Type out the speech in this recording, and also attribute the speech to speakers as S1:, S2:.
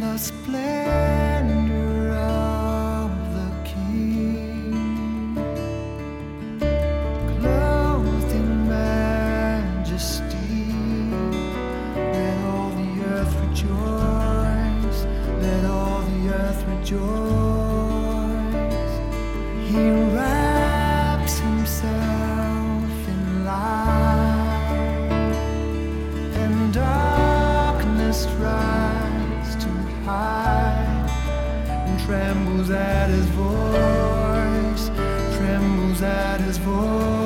S1: Let's play. at his voice, trembles at his voice.